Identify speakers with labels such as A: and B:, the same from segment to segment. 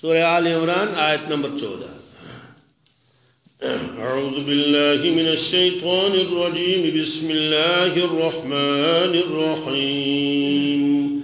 A: سورہ آل عمران آیت نمبر چودہ۔ أعوذ بالله من الشيطان الرجيم بسم الله الرحمن الرحيم۔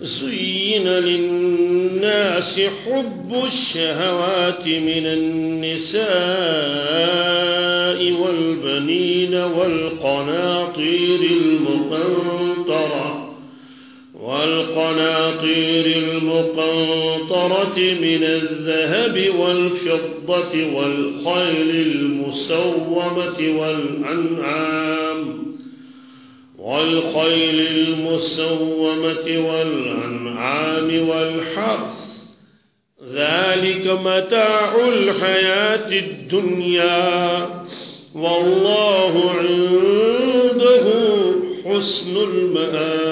A: زين للناس حب الشهوات من النساء والبنين والقناطير المقنطرة۔ والقناطير المقنطرة من الذهب والفضة والخيل المسومة والأنعام والخيل المسومة والأنعام والحرث. ذلك متاع الحياة الدنيا والله عنده حسن المآب.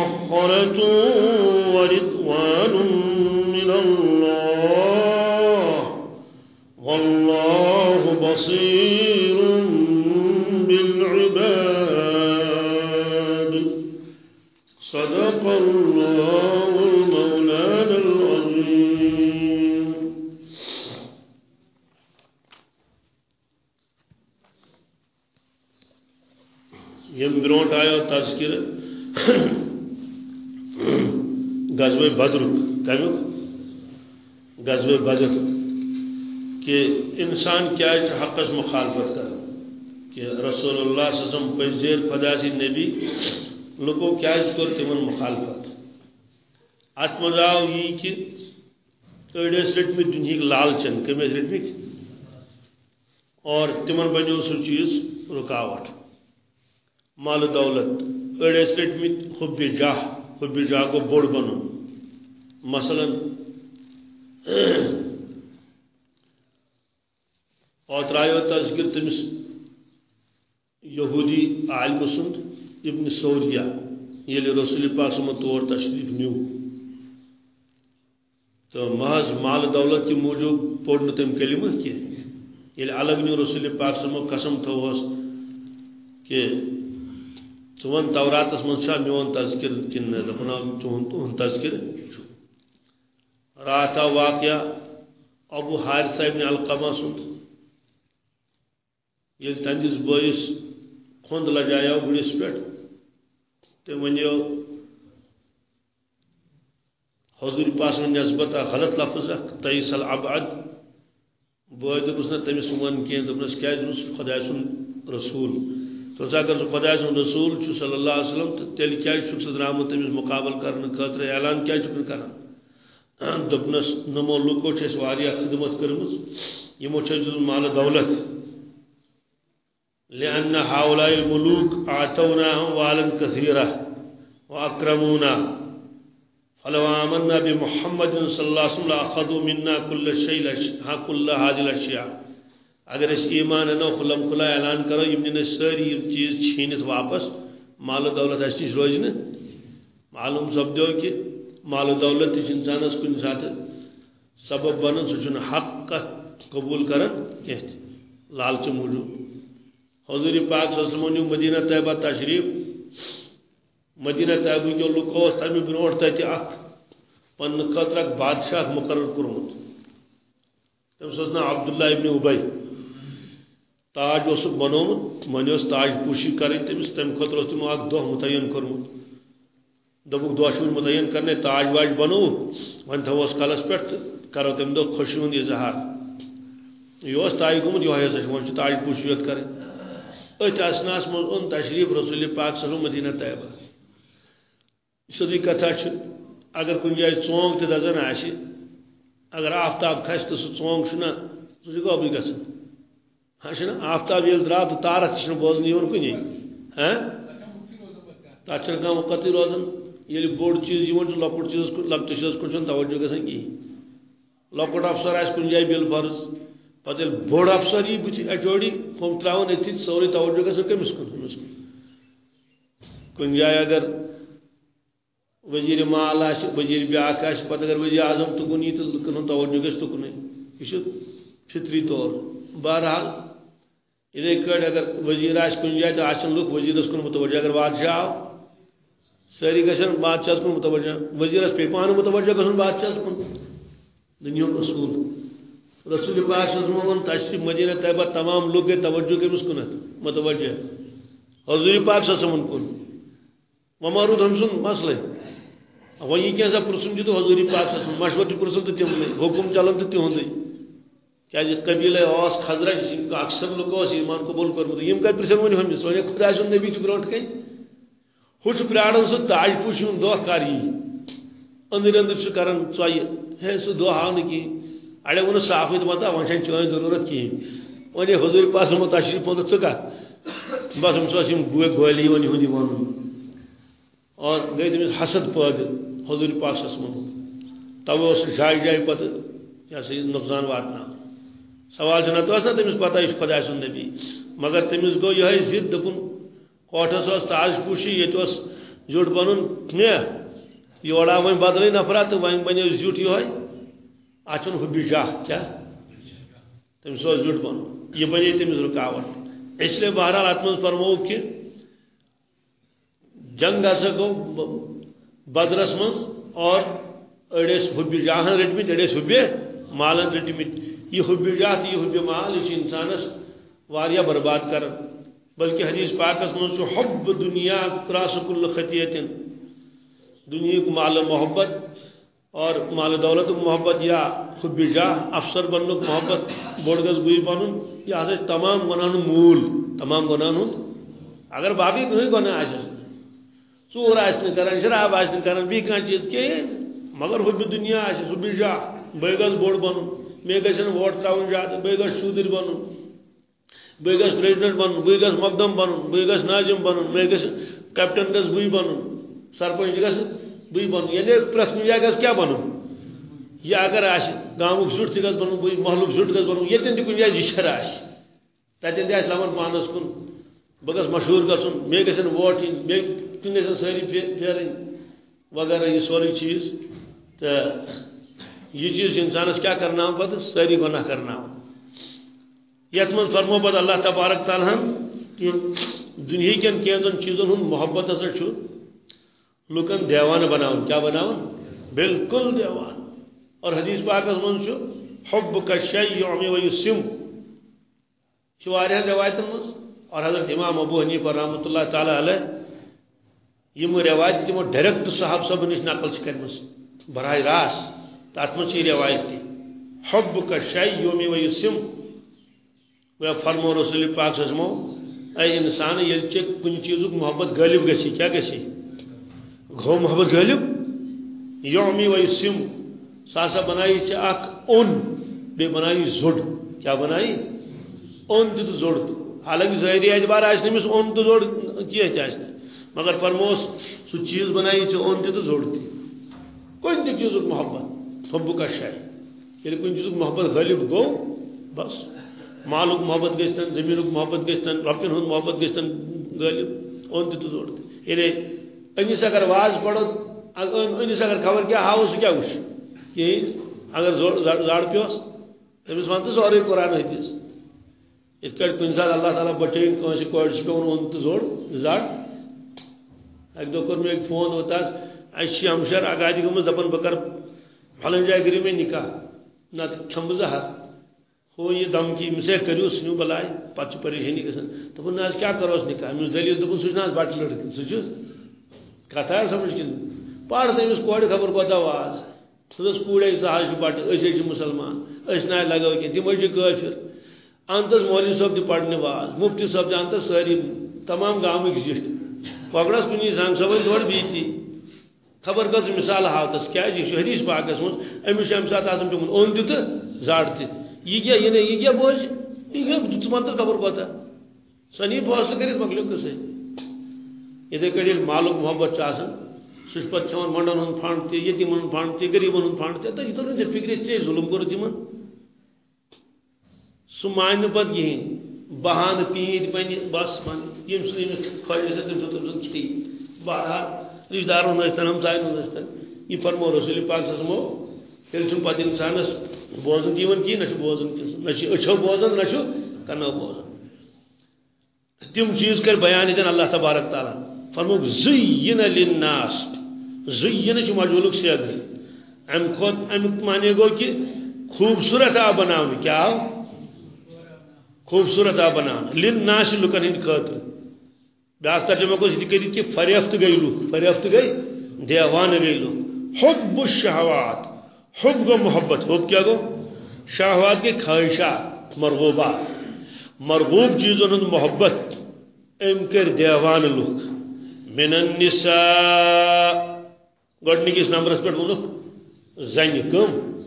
A: مطهرة ورضوان من الله والله بصير بالعباد صدق الله المولانا العظيم یم برونٹ آیو تذکر غزوہ بدر کمیک غزوہ بدر کہ انسان کیا حقس مخالفت کر کہ رسول اللہ صلی اللہ علیہ وسلم پزیر فداسی نبی لکو کیا کر تمن مخالفت؟ ات مز آو یہ کہ أڑس رٹمت دنہک لالچن کم رٹمت اور تمن بنو سہ چیز رکاوٹ، مال دولت أڑس رٹمت حب جاہ حب جاہ کو بوڑ بنو۔ مثلا اوتر تذکر تمس یہودی عالم سند ابن سوریہ یل رسول پاک سم طور تشریف نیو۔ تو محض مال دولت کی موجود پوڑ نہ تم کلمہ کی یل الگ نیو رسول پاک سم قسم تھوس کہ چون توراتس من شاہ میون تذکر کن دپنا چون تہن تذکر رات آو واقعہ، ابو حارثہ ابن القمہ سند یل تہندس بٲیس کھوند لجایو گُرس پہ تم ونیو حضور پاس من نسبت غلط لفظ اخ تیس العبد بٲے دوٚپُس نہ تٔمِس ووٚن کینٛہہ دوٚپنَس کیٛازِ دوٚپُس خۄداے سُنٛد رسوٗل۔ دوٚپُس اگر سُہ خۄداے سُنٛد رسوٗل چھُ صلی اللہ علیہ وسلم تہٕ تیٚلہِ کیٛازِ چھُکھ ژٕ درٛامُت تٔمِس مُقابل کرنہٕ خٲطرٕ اعلان کیٛازِ چھُکھ نہٕ کران دوٚپنَس نمو لُکو چھِ اَسہِ واریاہ خدمت کٔرمٕژ یِمو چھِ اَسہِ دیُتمُت مالہٕ دولت۔ لأن هؤلاء الملوك أعطوناهم والا كثيرا وأكرمونا فلو آمنا بمحمد صلى الله عليه وسلم لأخذوا منا كل شيء كل ہاں، هذه الأشياء اگر اس ایمان انو خلم کھلا اعلان کرو یم ساری چیز چھینت واپس۔ مال و دولت اس نش روز معلوم سپدو کہ مال و دولت تہ انسانس کن سات سبب بنان سہ حق قبول کران کینٛہہ لالچ موجود۔ حضور پاک صلی اللہ علیہ وسلم مدینہ طیبہ تشریف، مدینہ طیبہ کے لکو تمہ برو تتہ اخ پن خطر اخ بادشاہ مقرر کورمت تمس نا عبداللہ ابن ابئی تاج اس بنومت من اس تاج پوشی کریں تمس تم خطر اس تمو اخ دہ متعین کورمت دبک دہ شور متعین کرنے، تاج واج بنو ون تھوس کلس پہ کرو تم دہ خوشی ہند اظہار. یہ اس تاج گومت یہ ہسا تاج پوشیت کریں ات اسناس من اون تشریف رسول پاک صلی اللہ مدینہ طیبہ سیدھی کتھا اگر کن جائے ژونگ تہ دزان آس اگر آفتاب کھس تو سہ ژونگ چھنا سہ چھ گوبٕے گژھان ہاں آفتاب ییٚلہِ درٛاو تہٕ تارک تہِ چھنہٕ بوزنہٕ یِوان تک کھانا وقت روزان یل ہاں؟ اچھا، بوڑ چیز، یہ لکٹ چیز لکٹ چیز کن توجہ گھان کہین لکٹ افسر آس کن جائے بل فرض پتہ بوڑ افسر یہ بت اچوڑی ہم تراؤن اتھی سوری توجہ گھان کمس کن ہمس کن کن جائے اگر وزیر مال آس وزیر بیاکھ پتہ اگر وزیر اعظم تکن یہ تو لکن ہند توجہ گھس تکن یہ فطری طور۔ بہرحال اتھے کٹ اگر وزیر آس کن جائے تو آن لوگ وزیرس کن متوجہ اگر بادشاہ آو ساری گھن بادشاہ کن متوجہ وزیرس پہ پان متوجہ گھن بادشاہ کن۔ دنیا اصول رسول پاک صلی اللہ علیہ وسلم تشریف مدینہ طیبہ تمام لوگ گئے توجہ کمس کنت متوجہ حضور پاک صلی اللہ علیہ وسلم کن۔ ومارود ہم سن مسئلہ وہ یہ کیسا پرسن جو تو حضور پاک صلی اللہ علیہ وسلم مشورہ پرسن تو تم حکم چلن تو تم ہوندے کیا جی قبیلہ اوس خزرج جی اکثر لوگ ایمان قبول کرمت یم کر پرسن ونی ہم سونے خدا سن نبی چھ برونٹ کئی ہٹ پرارن سو تاج پوشن دو کاری۔ اندر اندر چھ کرن ژوی ہے سو دو ہاو نکی اڑے ون صاف متا ون چھ چون ضرورت کی۔ ونی حضور پاس مت تشریف پونت ژکا بس ہم سو سیم گوے گولی ونی ہندی ون اور گئی تمس حسد پٲدٕ حضور پاک صلی اللہ علیہ وسلم تو اس جائے جائے پتہ۔ یہ سا نقصان سوال چھنا تو اسا تمس پتہ یہ خدا سن نبی مگر تمس گو یہ ضد دپن کوٹھس اس تاج پوشی، یہ تو جوڑ بنن نے یوڑا وۄنۍ بدلے نفرا تہٕ وۄنۍ بنے زیوٗٹھ یہوے اتھ چھُنہٕ ہُبہِ جاہ کیٛاہ تٔمِس اوس زیُٹھ بنُن یہِ بنے تٔمِس رُکاوٹ۔ بہرحال اتھ منٛز فرموو کہِ جنگ ہسا گو بدرس من اور اڑس ہبہِ جاہن رٔٹمٕتۍ أڑۍ ٲسۍ ہُبہِ مالن رٔٹمٕتۍ یہ ہبہِ جاہ تہٕ یہ ہبہِ مال یہ چھُ انسانس واریاہ برباد کران بلکہ حدیث پاکس من چھُ حب دنیا کراس کل خطیتن دنیا کو مال محبت اور مال دولت محبت یا حب جاہ افسر بننک محبت بوڑگز گوئی بنن یہ ہسا تمام گناہن مول۔ تمام گناہن اگر باقی کہیں گناہ آسس ژور آسن کران شراب آسن کران بی کان چیز کہیں مگر حب دنیا آسس حب جاہ بے گز بوڑ بنن مے گژھن ووٹ تراون زیادہ بے گژھ شودر بنن بے گژھ پریزیڈنٹ بنن بے گژھ مقدم بنن بے گژھ ناظم بنن بے گژھ کیپٹن گژھ بی بنن سرپنچ گژھ بی بنن یعنی پرٛٮ۪تھ کُنہِ جایہِ گژھِ کیٛاہ بنُن یہ اگر آسہِ گامُک زیُٹھ تہِ گژھِ بنُن بٕے محلُک زیُٹھ گژھِ بنُن ییٚتٮ۪ن تہِ کُنہِ جایہِ زِشر آسہِ تتٮ۪ن تہِ آسہِ لمن پانس کُن بہٕ گژھٕ مشہوٗر گژھُن مےٚ گژھن ووٹ یِنۍ بیٚیہِ تِم گژھن سٲری پھیرٕنۍ وغیرہ یہ سورُے چیٖز تہٕ یہ چیٖز چھُ اِنسانس کیٛاہ کرناوان پتہٕ سٲری گۄناہ کرناوان یتھ منٛز فرمو پتہٕ اللہ تبارک تعالیٰ ہن کہ دُنہیٖکٮ۪ن کینٛژن چیٖزن ہُنٛد محبت ہسا چھُ لُکن دیوانہٕ بناوان کیٛاہ بناوان بالکل دیوان۔ اور حدیث پاکس من چھُ حب کا شیء یعمی و یسم۔ چھُ واریاہن روایتن منٛز اور حضرت امام ابو حنیفہ رحمۃ اللہ تعالی علیہ یم روایت تمو ڈائریکٹ صاحب صاحب نش نقل چھ کرمس براہ راست۔ تات من روایت حب کا شیء یعمی و یسم وہ فرمو رسول پاک صلی اے انسان یل چھ کن چیزک محبت غالب گسی کیا گسی گو محبت غالب یومی و یسم ساسا بنائی چھ اک اون بے بنائی زڑ کیا بنائی اون تہ زڑ حالانکہ ظاہری اعتبار آس نمس اون تو زڑ کی آس مگر فرموس سو چیز بنائی چھ اون تہ زڑ تہ کن تہ محبت حب کا شے یعنی کن محبت غالب گو بس۔ مالک محبت گستن زمینک محبت گستن رپین ہند محبت گستن غالب اون تہ زڑ یعنی امس اگر واز پڑو امس اگر خبر کیا ہاو سہ کیا وش کہین اگر زڑ پیوس تمس ون تو سورے قرآن حدیث ات کٹ کن سات اللہ تعالیٰ بچین کنس کور پیون اون تو زوڑ زڑ اک دہ کور مے فون اوتاس اس ہمشر اگادی گمس دپان بہ کر پھلن جائے گری میں نکاح۔ نت کھم بہ زہر ہو یہ دمکی امسے کریو سنو بلائے پتہ پریشانی گژھان دپان نہ کیا کروس نکاح؟ امس دلیل دپان سہ بٹ لڑکہ سہ کتھ آیا سمجھ کن پڑھ تمس کورِ خبر کوتاہ واز۔ سہ کوڑے سہ حظ بٹ أسۍ مسلمان۔ أسۍ نا لگو کی تم حظ کٲفر انتس مولوی صٲب تہِ پڑھنہِ واز مفتی صٲب تہِ انتس سٲری تمام گامٕکۍ زِٹھ کۄکرس کُنی سنگ صٲبن تورٕ بِہتی خبر کٔژ مثال ہاوتس کیازِ جی؟ یہِ چھُ حدیث پاکس منٛز أمِس چھُ اَمہِ ساتہٕ آسان پیوٚمُت اوٚن تہِ تہٕ زڈ تہِ یہِ کیٛاہ یہِ نہٕ یہِ کیٛاہ بوزِ یہِ خبر کوتاہ سۄ نی فٲصلہٕ کٔرِتھ مۄکلیو قصے اتھے کڑی مالک محبت آسان سہ پہ کھان منڈن ہند فنڈ تہ یتیم ہند فنڈ تہ غریبن ہند فنڈ تہ یہ تر ژے فکر ژے ظلم کور تم سہ مان پتہ کہین بہان پیت پنہ بس من یم سن خواہش تم تم کھتی بہرحال رشتہ دارن ٲسۍتن ہمساین ہُنٛد یہ فرمو رسول پاک سمو تیل چھُنہٕ پتہٕ اِنسانس بوزن تہِ یِوان کِہیٖنۍ نہ بوزن نہ چھُ أچھو بوزن نہ چھُ کنو بوزن تم چیز کر بیان یتن اللہ تبارک تعالیٰ فرمو زین للناس زین چھ مجولک سیاد سیاق ام خود ام معنی گو کہ خوبصورت آ بناون کیا خوبصورت آ بناون للناس لکن ہند خاطر بیاکھ ترجمہ کو یہ کری کہ فریفت گئی لوگ، فریفت گئی؟ دیوان گئی لوگ۔ حب الشہوات، حب گو محبت، حب کیا گو؟ شہوات کے خواہشات، مرغوبات۔ مرغوب چیزوں محبت ام کر دیوان لوگ۔ من النساء۔ گۄڈنِکِس نمبرس پٮ۪ٹھ ووٚنُکھ زنہِ کٕم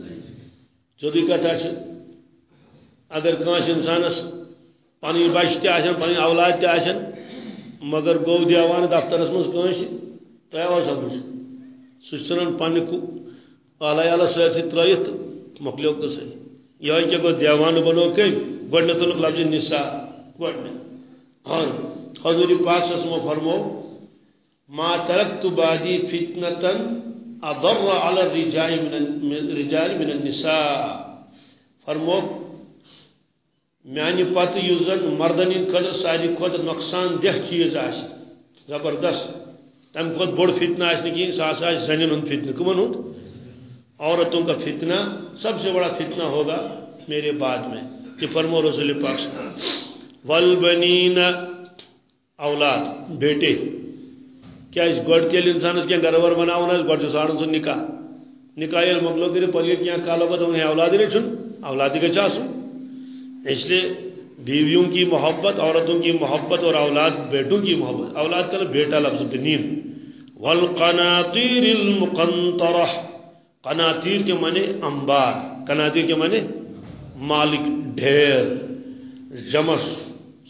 A: سیوٚدُے کتھا چھِ اگر کٲنٛسہِ اِنسانس پنٕنۍ بچہِ تہِ آسن پنٕنۍ اولاد تہِ آسن مگر گوٚو دیوان دفترس منٛز کٲنٛسہِ تۄہہِ آوا سمجھ سُہ چھُ ژھٕنان پننہِ اعلیٰ اعلیٰ سۭتۍ سۭتۍ ترٲیِتھ مۄکلیو قٕصے یِہوے کیٛاہ گوٚو دیوانہٕ بنوو کٔمۍ گۄڈنٮ۪تھ اوٚنُکھ لفظِ نِسا گۄڈنٮ۪تھ ہاں حضور پاک سمو فرمو، ما ترکت بعدی فتنة اضر على الرجال من الرجال من النساء. فرمو میانہ پتہ یس زن مردن خطر ساری کھت نقصان دہ چیز آ زبردست. تم کھت بوڑ فتنہ آس کہین سہ ہسا زنین ہند فتنہ. کمن ہند عورتوں کا فتنہ سب سے بڑا فتنہ ہوگا میرے بعد میں. کہ فرمو رسول پاک والبنین اولاد، بیٹے. کیا اس گوڑ کے لیے انسان اس کے گھر ور بناؤن ہے؟ گوڑ سے سارن سن نکاح. نکاح یہ مغلو کرے پلی کیا کالو کو انہیں اولاد نہیں سن اولادی کا چاہ سن؟ اس لیے بیویوں کی محبت، عورتوں کی محبت اور اولاد، بیٹوں کی محبت۔ اولاد کا بیٹا لفظ بنین والقناطیر المقنطرہ۔ قناطیر کے معنی انبار۔ قناطیر کے معنی مالک، ڈھیر جمس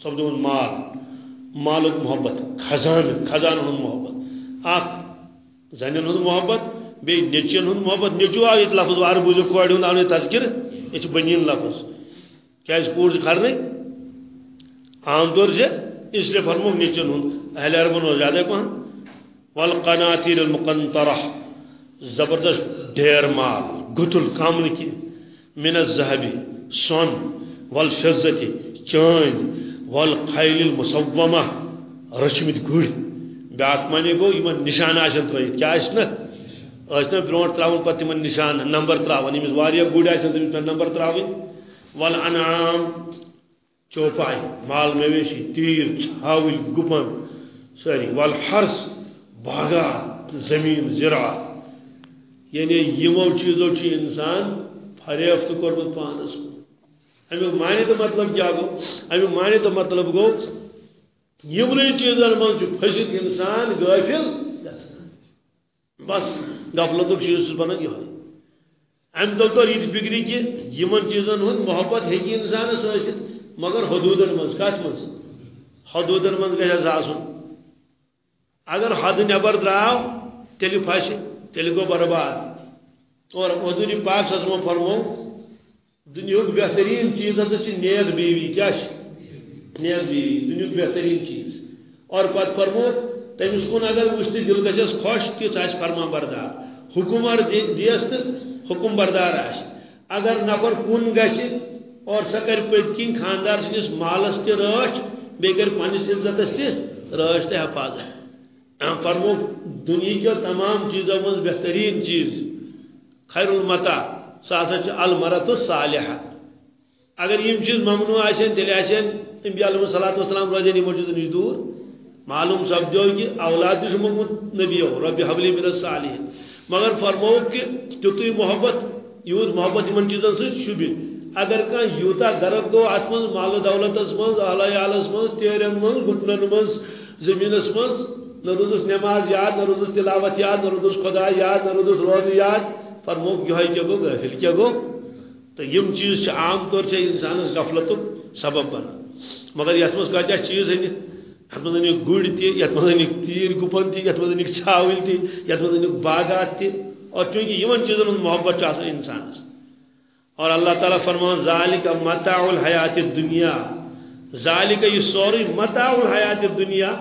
A: سب مال۔ مالک محبت، خزان خزان ہند محبت۔ اخ زن ہند محبت۔ بی نیچن ہند محبت۔ نیچو آ یہ لفظ وار بوجھ کوڑ ہند آو تذکر یہ بنین لفظ۔ کیا اس پور کھرنے عام طور سے اس لیے فرمو نیچن ہند اہل عربن ہو زیادہ پہن والقناطیر المقنطرہ، زبردست ڈھیر مال، گتل کام کی من الذهب، سون والفضة چاند، والخیل المصومہ رچمت گڑ بیاکھ معنی گو یمن نشان آسن ترٲیِتھ کیا آسہِ نا ٲسۍ نا برونٛٹھ ترٛاوُن پتہٕ تِمن نشان نمبر ترٛاوان ییٚمِس واریاہ گُرۍ آسن تٔمِس پٮ۪ٹھ نمبر ترٛاوٕنۍ ول انعام چوپاے مال مویشی، تیٖر ژھاوٕلۍ گُپن سٲری ول حرس باغات، زمیٖن، زِراعت. یعنی یِمو چیٖزو چھُ اِنسان فریفت کوٚرمُت پانس کُن امیک معنی تو مطلب کیا گو؟ امیک معنی تو مطلب گو؟ یمن چیزن من پھسد انسان غافل بس غفلت چیز بنان یہ ام دل تو یہ فکری کہ یمن چیزن ہند محبت ہی انسان مگر حدودن من کت من حدودن من گھس آسن اگر حد نبر دراو تیل پھس تیل گو برباد اور حضور پاک سزمو فرمو دنیا بہترین چیز ہسا نیک بیوی کیا نیک بیوی دنیا بہترین چیز اور پت فرمو تمس کن اگر وچھ دل گھس خوش کہ سہ فرما بردار حکمر دیس تو حکم بردار آس اگر نفر کن گھ اور سہ کر پت کن خاندار سندس مالس تہ رچ بی کر پنس عزتس تہ رچ تہ حفاظت۔ فرمو، دنیا کے تمام چیزوں من بہترین چیز، خیر المتا سہ ہسا المرت صالحہ اگر یم چیز ممنوع آسن تیل آسن انبیاء علیہ الصلوۃ والسلام روزن یمو چیزو نش دور۔ معلوم سپدو کہ اولاد تہ موگمت نبیو رب حبلی من الصالحین۔ مگر فرمو کہ تیتوی محبت یوت محبت یمن چیزن سے اگر کان یوتا درد گو ات من مال دولتس من اعلی عالس من تیرن من گٹنن من زمینس من نہ روزس نماز یاد، نہ روزس تلاوت یاد، نہ روزس خدا یاد، نہ روزس روز یاد۔ فرمو یہ کیا گو غافل کیا گو۔ تو یم چیز عام طور سے انسانس غفلت سبب بنا۔ مگر یت مز کتیا چیز ہن یت مز انک گڑ تہ یت مز انک تیر گپن تہ یت مز انک ژھاول تہ یت مز انک باغات تہ اور چونکہ یمن چیزن ہند محبت آسان انسانس اور اللہ تعالیٰ فرمان ذالک متاع الحیات الدنیا ذالک یہ سوری متاع الحیات الدنیا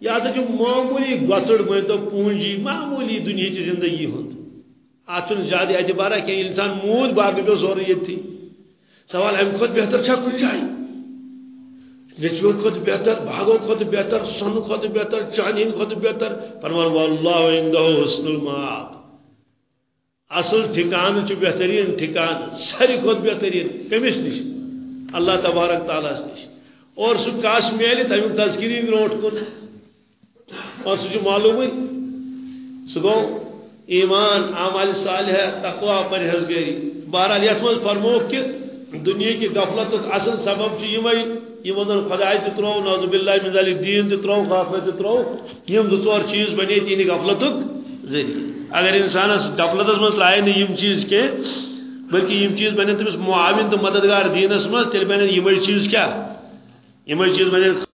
A: یہ ہسا معمولی گسڑ مت تو پونجی معمولی دنیا کی زندگی ہند ات زیادہ اعتبارہ کہ انسان مود باقی پہ سورے یہ سوال امہ کھت بہتر چھا کچھ جائے نچو کھت بہتر بھاگو کھت بہتر، سن کھت بہتر چانین کھت بہتر۔ فرمان، واللہ عندہ حسن المعاب اصل ٹھکان چھ بہترین ٹھکان ساری کھت بہترین کمس نش۔ اللہ تبارک تعالیٰ نش۔ اور سہ کاش میل تمیک تذکری برو کن۔ اور سہ معلوم سہ گو، ایمان عمل صالح تقوا پرہیزگاری۔ بہرحال یت من فرمو کہ دنیا کی غفلت اصل سبب یمے یہ وزن خدائے تہ ترو نوز باللہ من ذلک، دین تہ ترو غفلت تہ ترو، یم دو ژور چیز بنے تین غفلتک ذریعہ اگر انسانس غفلتس مز لائے نہ یم چیز کے، بلکہ یم چیز بنے تمس معاون تو مددگار دینس مز تیل بنے یم چیز کیا؟ یم چیز بنے